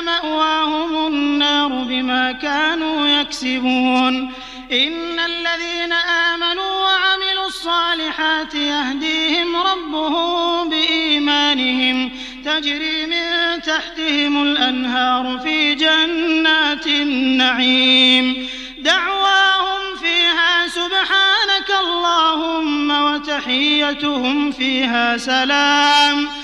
مأواهم النار بما كانوا يكسبون. إن الذين آمنوا وعملوا الصالحات يهديهم ربهم بإيمانهم. تجري من تحتهم الأنهار في جنات النعيم. دعواهم فيها سبحانك اللهم وتحيتهم فيها سلام.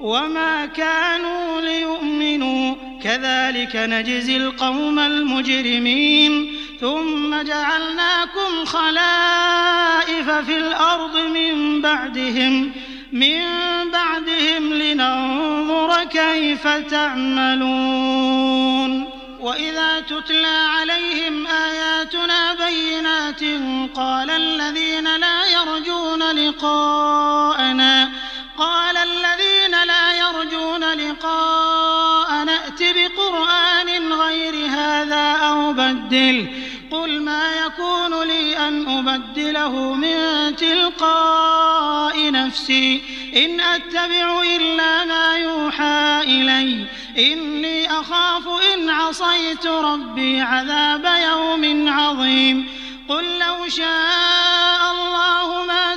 وما كانوا ليؤمنوا. كذلك نجزي القوم المجرمين. ثم جعلناكم خلائف في الأرض من بعدهم من بعدهم لننظر كيف تعملون. وإذا تتلى عليهم آياتنا بينات قال الذين لا يرجون لقاءنا قال الذين لا يرجون لقاءنا ائت بقرآن غير هذا أو بدل قل ما يكون لي أن أبدله من تلقاء نفسي إن أتبع إلا ما يوحى إلي إني أخاف إن عصيت ربي عذاب يوم عظيم قل لو شاء الله ما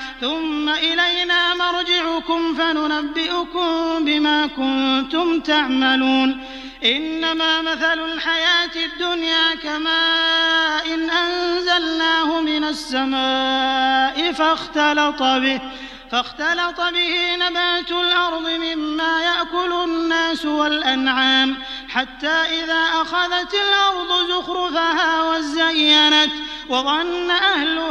ثم إلينا مرجعكم فننبئكم بما كنتم تعملون. إنما مثل الحياة الدنيا كماء إن أنزلناه من السماء فاختلط به فاختلط به نبات الأرض مما يأكل الناس والأنعام حتى إذا أخذت الأرض زخرفها وزينت وظن أهلها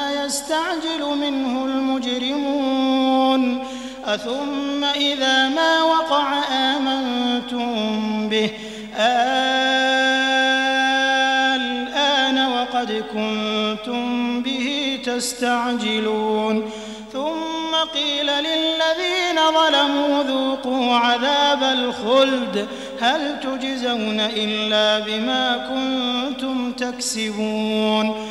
يستعجل منه المجرمون. أثم إذا ما وقع آمنتم به. الآن وقد كنتم به تستعجلون. ثم قيل للذين ظلموا ذوقوا عذاب الخلد. هل تجزون إلا بما كنتم تكسبون؟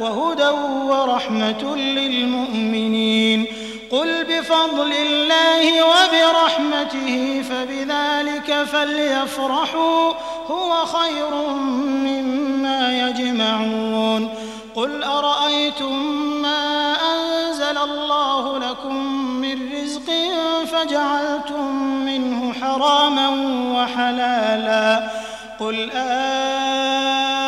وهدى ورحمة للمؤمنين. قل بفضل الله وبرحمته فبذلك فليفرحوا هو خير مما يجمعون. قل أرأيتم ما أنزل الله لكم من رزق فجعلتم منه حراما وحلالا؟ قل آه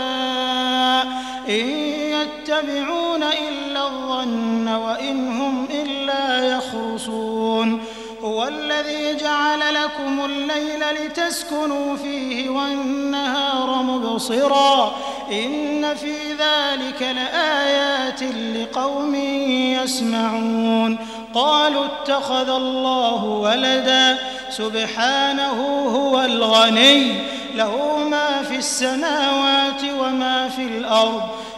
إن يتبعون إلا الظن وإن هم إلا يخرصون. هو الذي جعل لكم الليل لتسكنوا فيه والنهار مبصرا. إن في ذلك لآيات لقوم يسمعون. قالوا اتخذ الله ولدا. سبحانه هو الغني. له ما في السماوات وما في الأرض.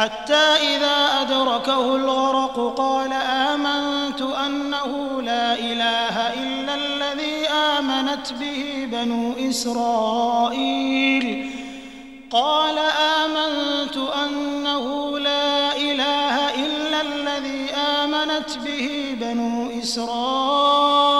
حتى إذا أدركه الغرق قال آمنت أنه لا إله إلا الذي آمنت به بنو إسرائيل. قال آمنت أنه لا إله إلا الذي آمنت به بنو إسرائيل.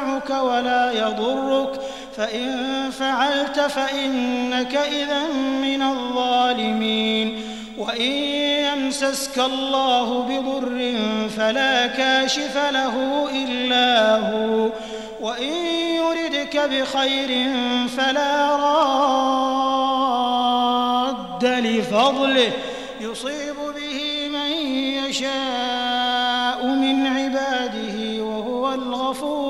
ينفعك ولا يضرك. فإن فعلت فإنك إذا من الظالمين. وإن يمسسك الله بضر فلا كاشف له إلا هو. وإن يردك بخير فلا راد لفضله. يصيب به من يشاء من عباده وهو الغفور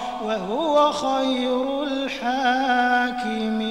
وهو خير الحاكمين.